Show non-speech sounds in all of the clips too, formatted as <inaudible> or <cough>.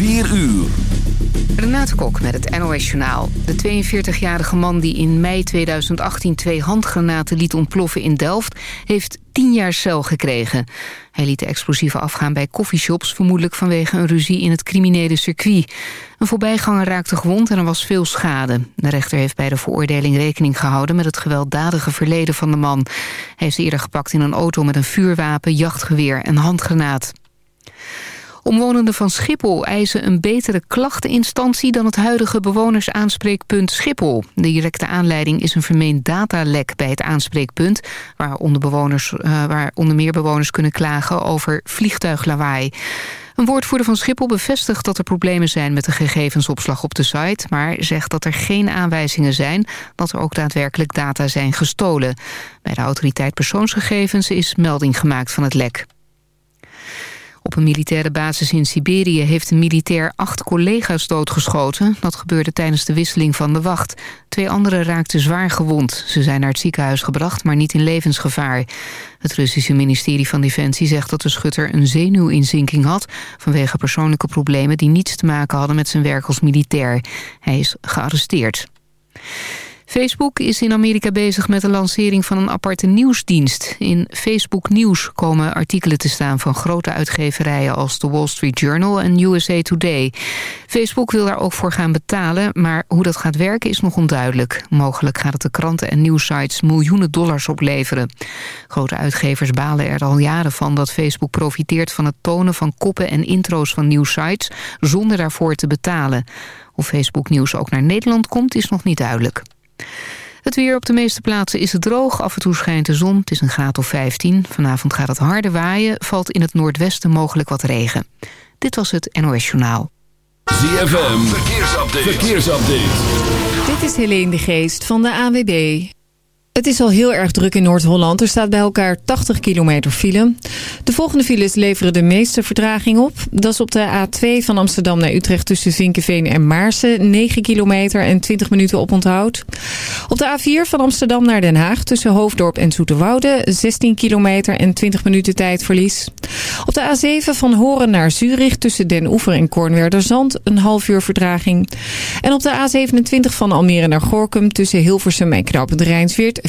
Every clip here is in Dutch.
4 uur. Renate Kok met het NOS Journaal. De 42-jarige man die in mei 2018 twee handgranaten liet ontploffen in Delft... heeft 10 jaar cel gekregen. Hij liet de explosieven afgaan bij coffeeshops... vermoedelijk vanwege een ruzie in het criminele circuit. Een voorbijganger raakte gewond en er was veel schade. De rechter heeft bij de veroordeling rekening gehouden... met het gewelddadige verleden van de man. Hij is eerder gepakt in een auto met een vuurwapen, jachtgeweer en handgranaat. Omwonenden van Schiphol eisen een betere klachteninstantie... dan het huidige bewonersaanspreekpunt Schiphol. De directe aanleiding is een vermeend datalek bij het aanspreekpunt... waar onder, uh, waar onder meer bewoners kunnen klagen over vliegtuiglawaai. Een woordvoerder van Schiphol bevestigt dat er problemen zijn... met de gegevensopslag op de site... maar zegt dat er geen aanwijzingen zijn... dat er ook daadwerkelijk data zijn gestolen. Bij de autoriteit persoonsgegevens is melding gemaakt van het lek. Op een militaire basis in Siberië heeft een militair acht collega's doodgeschoten. Dat gebeurde tijdens de wisseling van de wacht. Twee anderen raakten zwaar gewond. Ze zijn naar het ziekenhuis gebracht, maar niet in levensgevaar. Het Russische ministerie van Defensie zegt dat de schutter een zenuwinzinking had... vanwege persoonlijke problemen die niets te maken hadden met zijn werk als militair. Hij is gearresteerd. Facebook is in Amerika bezig met de lancering van een aparte nieuwsdienst. In Facebook Nieuws komen artikelen te staan van grote uitgeverijen als The Wall Street Journal en USA Today. Facebook wil daar ook voor gaan betalen, maar hoe dat gaat werken is nog onduidelijk. Mogelijk gaat het de kranten en nieuwsites miljoenen dollars opleveren. Grote uitgevers balen er al jaren van dat Facebook profiteert van het tonen van koppen en intro's van nieuwsites zonder daarvoor te betalen. Of Facebook Nieuws ook naar Nederland komt is nog niet duidelijk. Het weer op de meeste plaatsen is het droog. Af en toe schijnt de zon. Het is een graad of 15. Vanavond gaat het harde waaien. Valt in het noordwesten mogelijk wat regen. Dit was het NOS Journaal. ZFM. Verkeersupdate. Verkeersupdate. Dit is Helene de Geest van de AWB. Het is al heel erg druk in Noord-Holland. Er staat bij elkaar 80 kilometer file. De volgende files leveren de meeste vertraging op. Dat is op de A2 van Amsterdam naar Utrecht tussen Vinkenveen en Maarsen. 9 kilometer en 20 minuten op onthoud. Op de A4 van Amsterdam naar Den Haag tussen Hoofddorp en Zoeterwoude. 16 kilometer en 20 minuten tijdverlies. Op de A7 van Horen naar Zurich tussen Den Oever en Kornwerderzand. Een half uur vertraging. En op de A27 van Almere naar Gorkum tussen Hilversum en Knopend Rijnsweert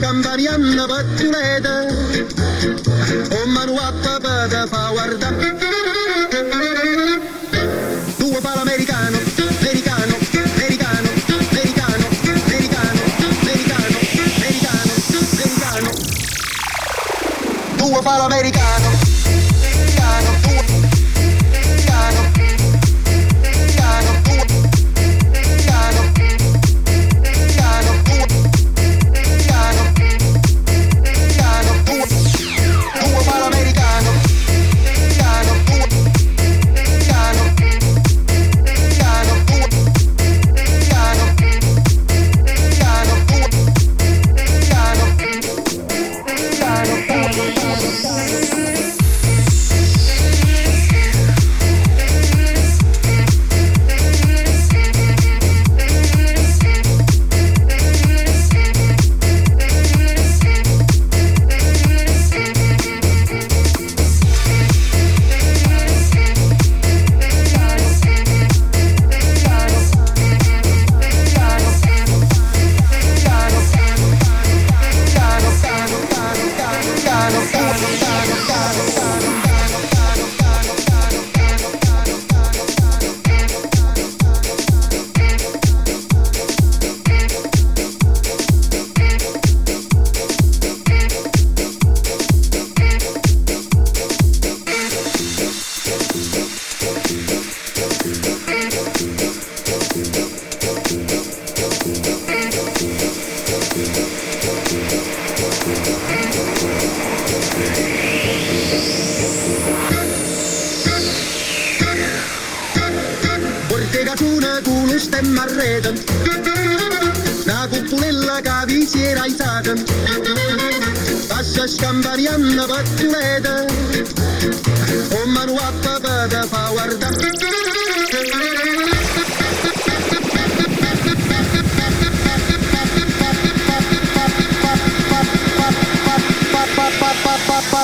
gambariana pa pa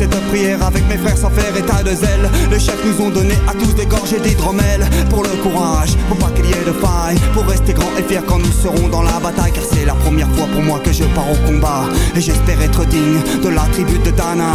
cette prière, avec mes frères sans faire état de zèle, les chefs nous ont donné à tous des gorgées d'hydromel pour le courage, pour pas qu'il y ait de faille, pour rester grand et fier quand nous serons dans la bataille. Car c'est la première fois pour moi que je pars au combat et j'espère être digne de la tribu de. Dana.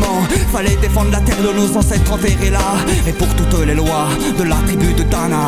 Fallait défendre la terre de nos ancêtres enterrés là. Et pour toutes les lois de la tribu de Dana,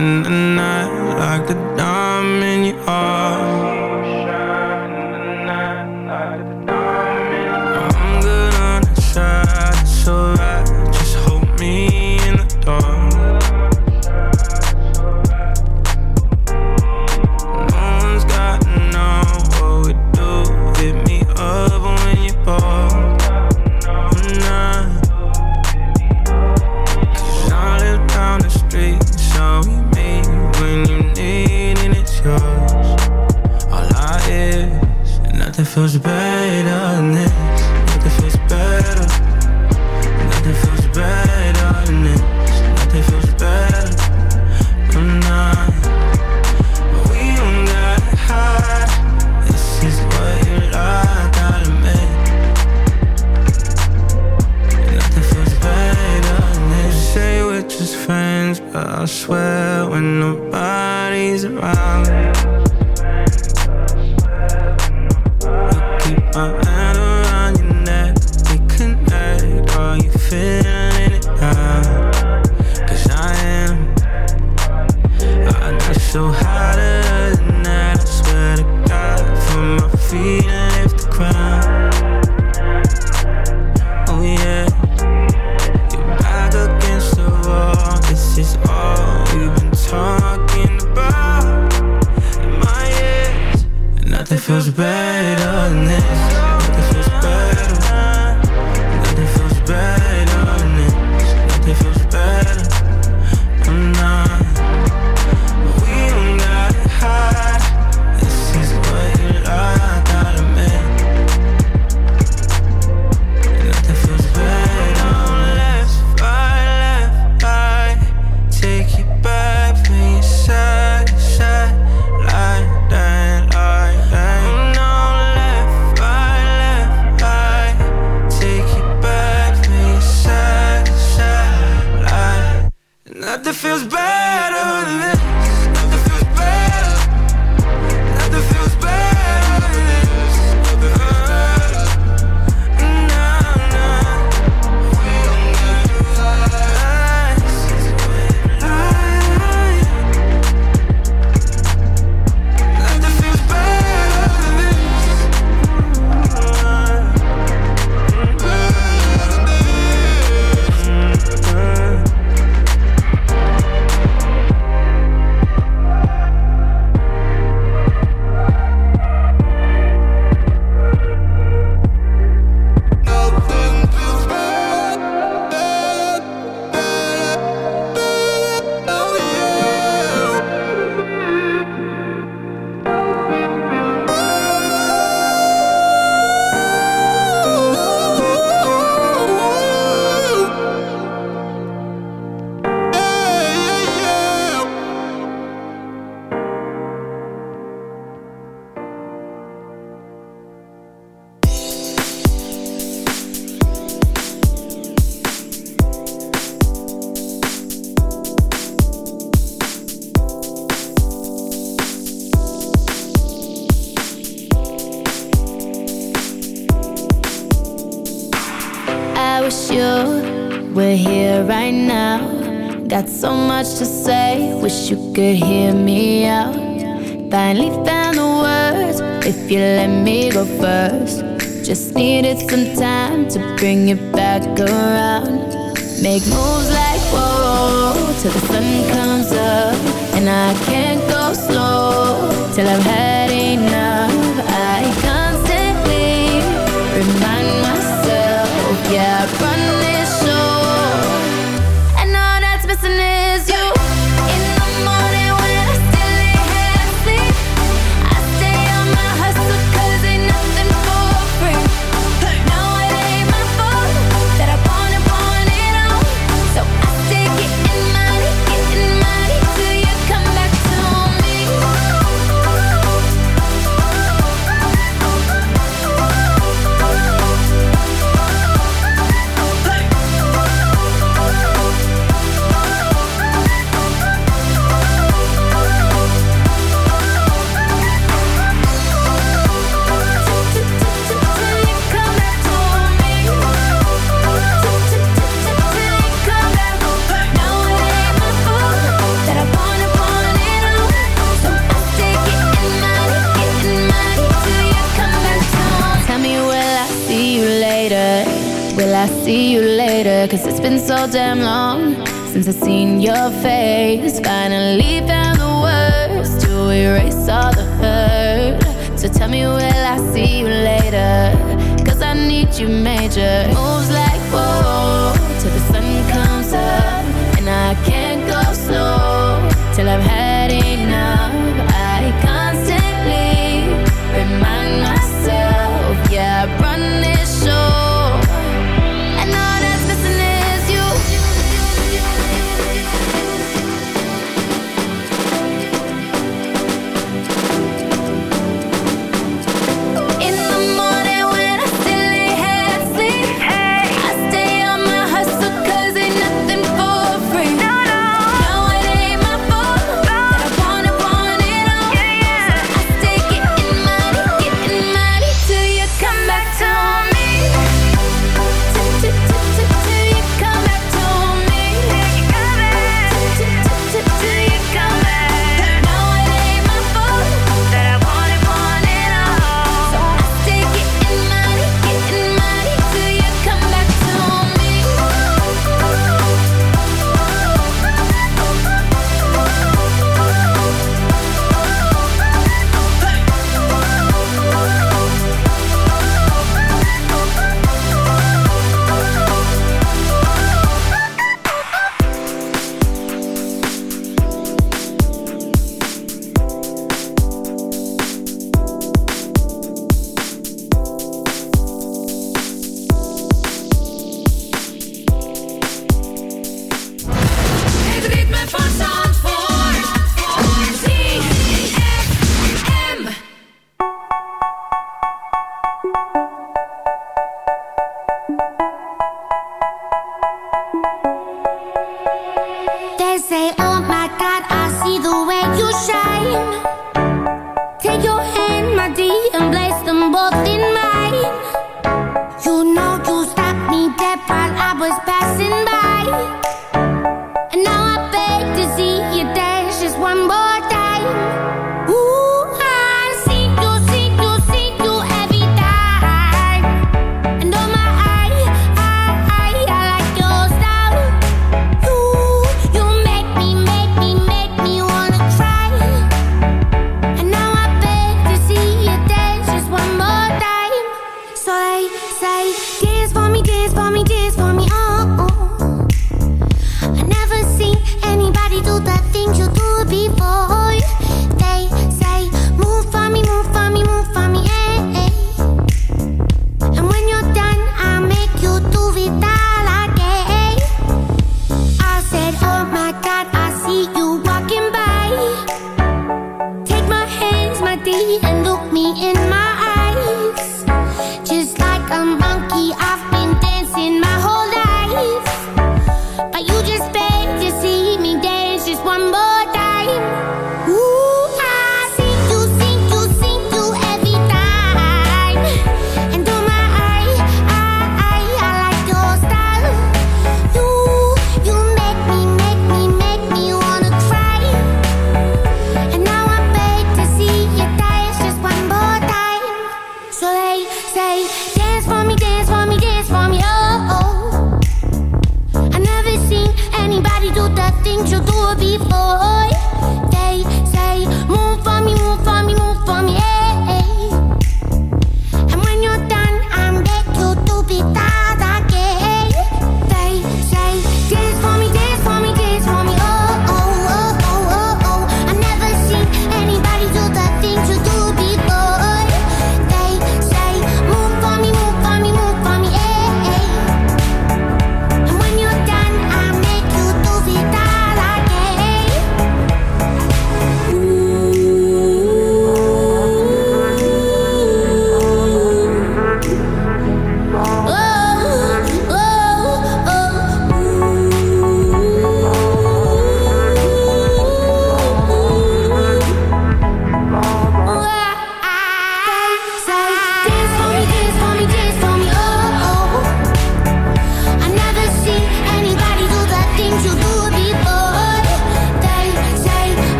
and, and you We're here right now. Got so much to say Wish you could hear me out. Finally found the words If you let me go first. Just needed some time To bring it back around. Make moves like whoa Till the sun comes up. And I can't go slow Till I've had damn long since I've seen your face. Finally found the words to erase all the hurt. So tell me will I see you later? Cause I need you major. Moves like whoa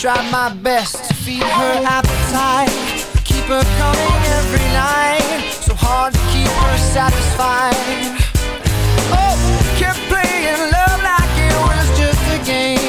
try my best to feed her appetite. Keep her coming every night. So hard to keep her satisfied. Oh, kept playing love like it was just a game.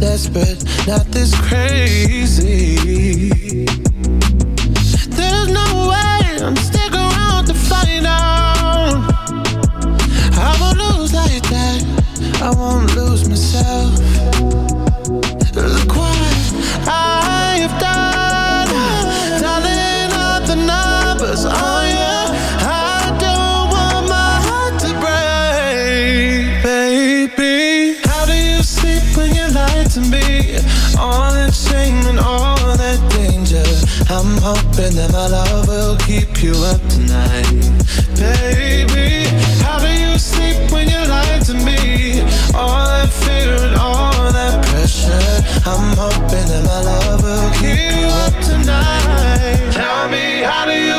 desperate, not this crazy. There's no way I'm sticking around to find out. I won't lose like that. I won't lose myself. I'm hoping that my love will keep you up tonight. Baby, how do you sleep when you lie to me? All that fear and all that pressure. I'm hoping that my love will keep, keep you up tonight. Tell me, how do you?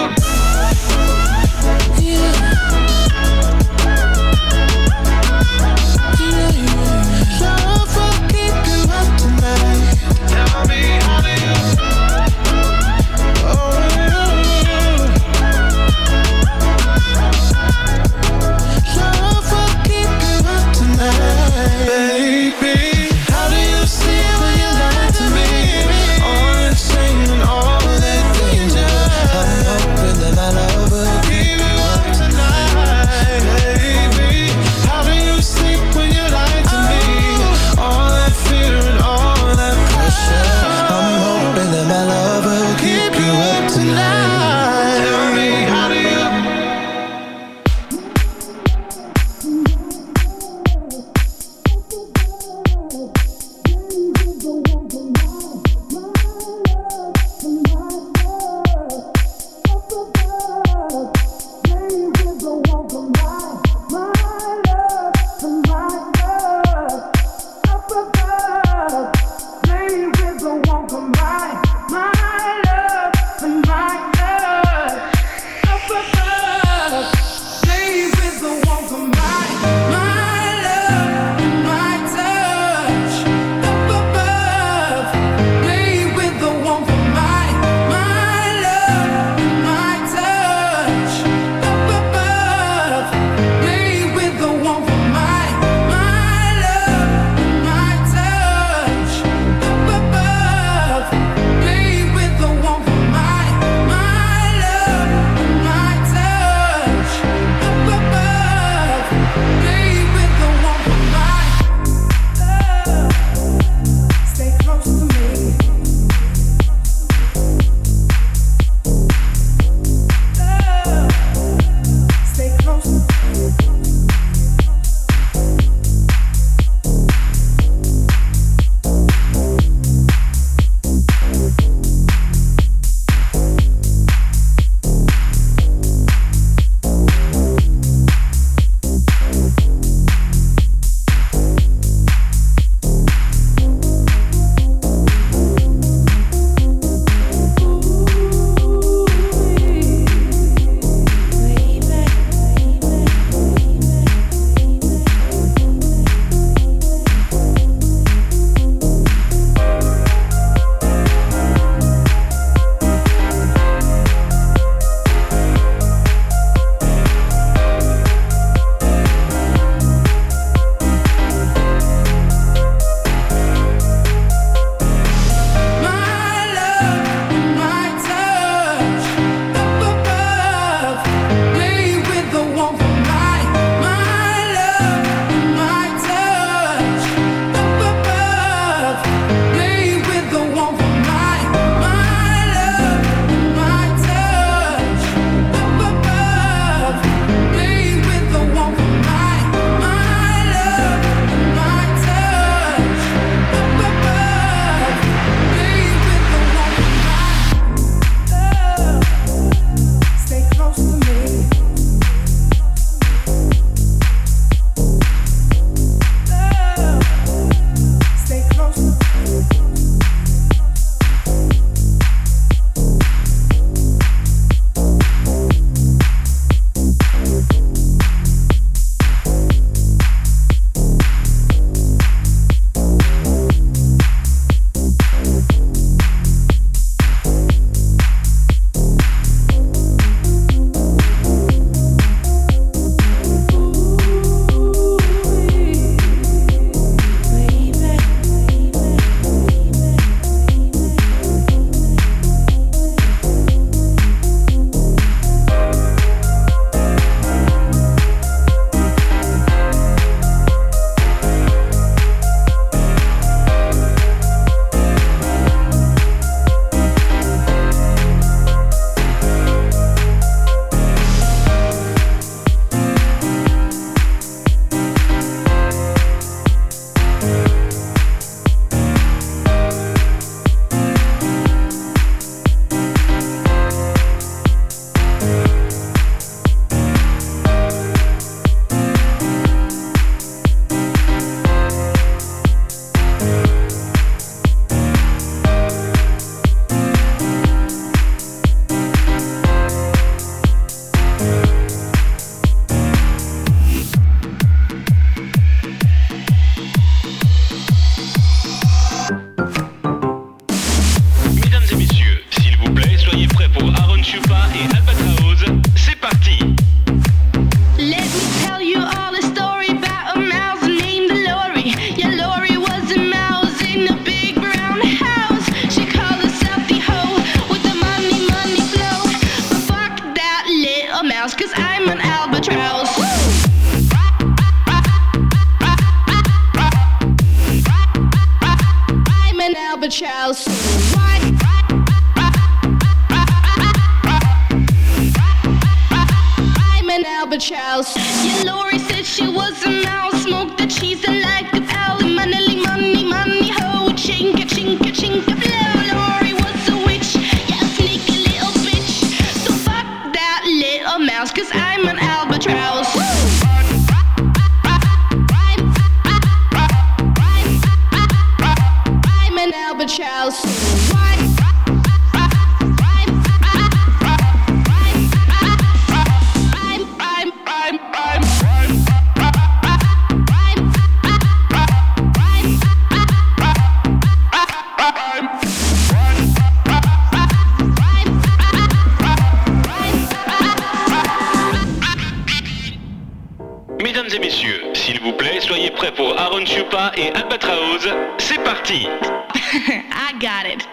<laughs> I got it.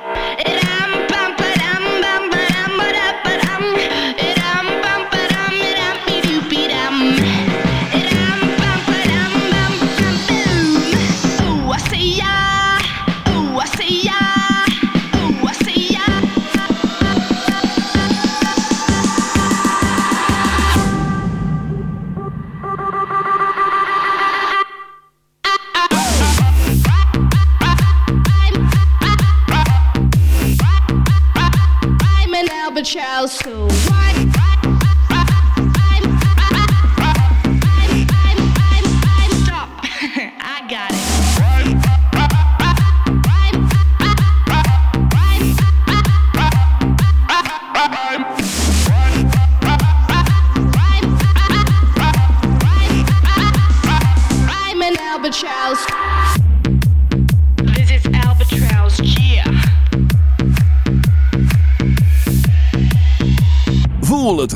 it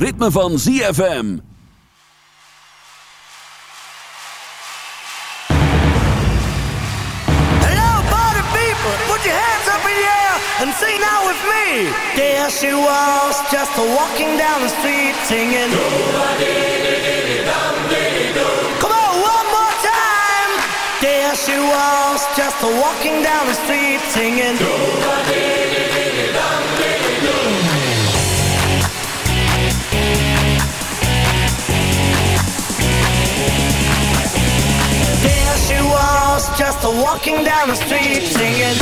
ritme van ZFM. Hello, party people! Put your hands up in the air and sing now with me. There she was, just walking down the street, singing. walking down the street singing